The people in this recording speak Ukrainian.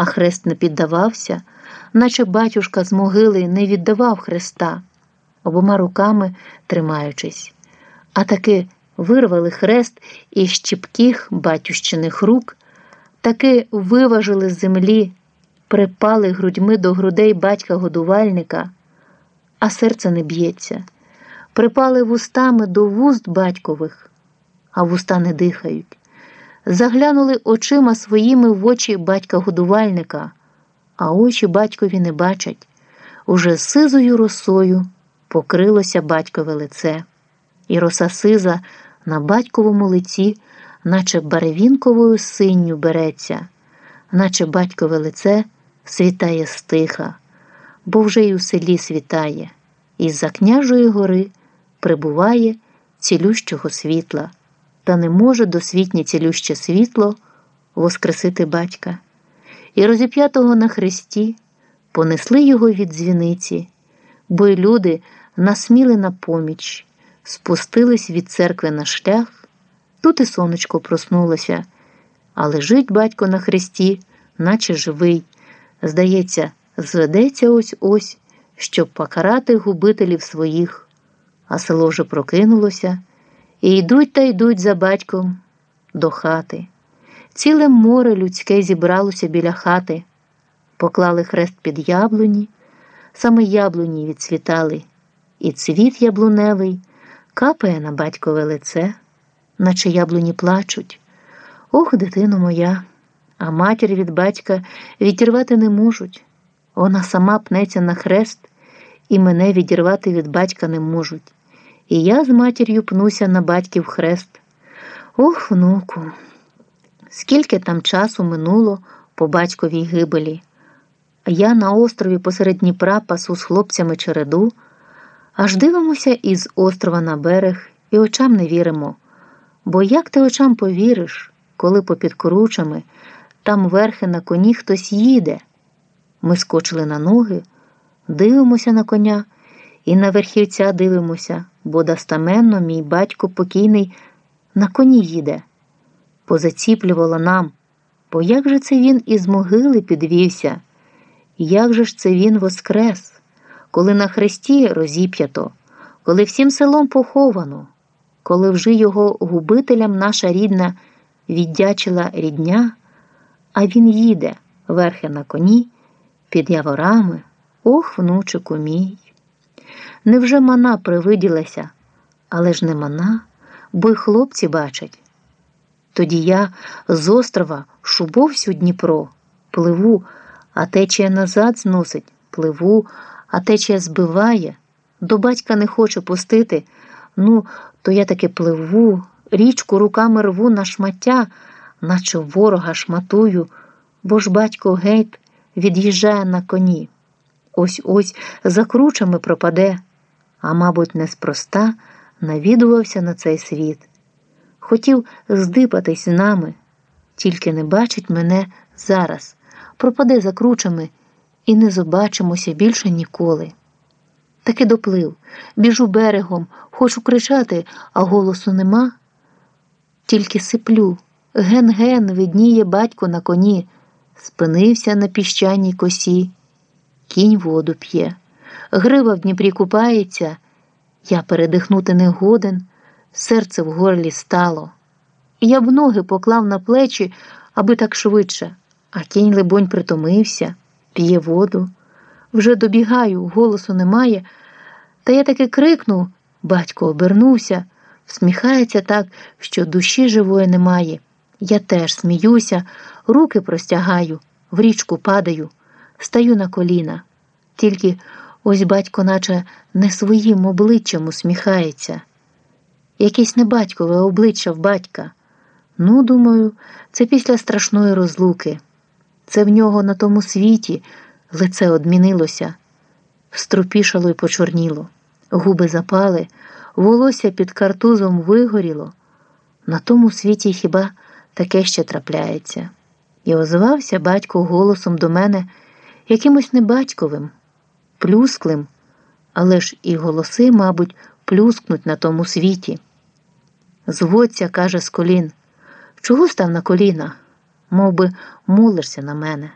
а хрест не піддавався, наче батюшка з могили не віддавав хреста, обома руками тримаючись, а таки вирвали хрест із щіпких батющиних рук, таки виважили з землі, припали грудьми до грудей батька годувальника, а серце не б'ється, припали вустами до вуст батькових, а вуста не дихають заглянули очима своїми в очі батька годувальника, а очі батькові не бачать. Уже сизою росою покрилося батькове лице, і роса сиза на батьковому лиці, наче баревінковою синню береться, наче батькове лице світає стиха, бо вже й у селі світає, і з-за княжої гори прибуває цілющого світла та не може досвітнє цілюще світло воскресити батька, і розіп'ятого на хресті понесли його від дзвіниці, бо й люди насміли на поміч, спустились від церкви на шлях, тут і сонечко проснулося, а лежить батько на хресті, наче живий. Здається, зведеться ось ось, щоб покарати губителів своїх, а село вже прокинулося. І йдуть та йдуть за батьком до хати. Ціле море людське зібралося біля хати, поклали хрест під яблуні, саме яблуні відцвітали, і цвіт яблуневий капає на батькове лице, наче яблуні плачуть. Ох, дитино моя, а матір від батька відірвати не можуть. Вона сама пнеться на хрест, і мене відірвати від батька не можуть і я з матір'ю пнуся на батьків хрест. Ох, внуку, скільки там часу минуло по батьковій гибелі. Я на острові посеред Дніпра пасу з хлопцями череду, аж дивимося із острова на берег і очам не віримо. Бо як ти очам повіриш, коли попід кручами там верхи на коні хтось їде? Ми скочили на ноги, дивимося на коня і на верхівця дивимося бо достаменно мій батько покійний на коні їде, позаціплювало нам, бо як же це він із могили підвівся, як же ж це він воскрес, коли на хресті розіп'ято, коли всім селом поховано, коли вже його губителям наша рідна віддячила рідня, а він їде верхи на коні під яворами, ох, внучику мій. Невже мана привиділася, але ж не мана, бо й хлопці бачать. Тоді я з острова шубовсь у Дніпро, пливу, а течія назад зносить, пливу, а течія збиває, до батька не хоче пустити. Ну, то я таки пливу, річку руками рву на шмаття, наче ворога шматую, бо ж батько гейт від'їжджає на коні. Ось ось за кручами пропаде а, мабуть, неспроста навідувався на цей світ. Хотів здипатись з нами, тільки не бачить мене зараз, пропаде за кручами і не побачимося більше ніколи. Таки доплив, біжу берегом, хочу кричати, а голосу нема. Тільки сиплю. Ген-ген видніє батько на коні, спинився на піщаній косі, кінь воду п'є грива в Дніпрі купається, я передихнути не годен, серце в горлі стало. Я б ноги поклав на плечі, аби так швидше, а кінь, либонь, притомився, п'є воду. Вже добігаю, голосу немає. Та я таки крикнув, батько обернувся, всміхається так, що душі живої немає. Я теж сміюся, руки простягаю, в річку падаю, стаю на коліна. Тільки Ось батько, наче не своїм обличчям усміхається. Якесь не батькове обличчя в батька. Ну, думаю, це після страшної розлуки. Це в нього на тому світі лице одмінилося, струпішало й почорніло, губи запали, волосся під картузом вигоріло. На тому світі хіба таке ще трапляється. І озвався батько голосом до мене якимось небатьковим плюсклим, але ж і голоси, мабуть, плюскнуть на тому світі. Зводця каже з колін, чого став на коліна, Мов би, молишся на мене.